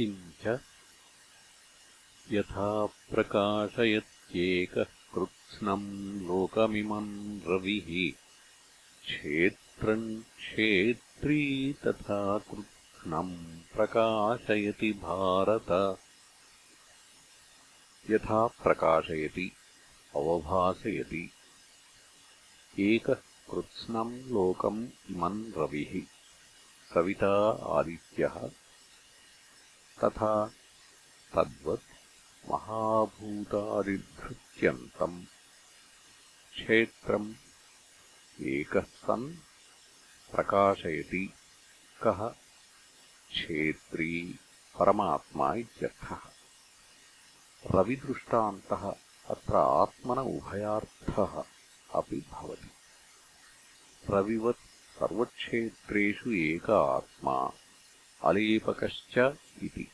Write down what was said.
किञ्च यथा प्रकाशयत्येकः कृत्स्नम् लोकमिमम् रविः। क्षेत्रम् क्षेत्री तथा कृत्स्नम् प्रकाशयति भारत। यथा प्रकाशयति अवभासयति। एकः कृत्स्नम् लोकम् इमम् रविः। सविता आदित्यः तथा तद्वत् महाभूतादिधृत्यन्तम् क्षेत्रम् एकः सन् प्रकाशयति कः क्षेत्री परमात्मा इत्यर्थः। रविदृष्टान्तः अत्र आत्मन उभयार्थः अपि भवति। रविवत् सर्वक्षेत्रेषु एक आत्मा आलेपकश्च इति।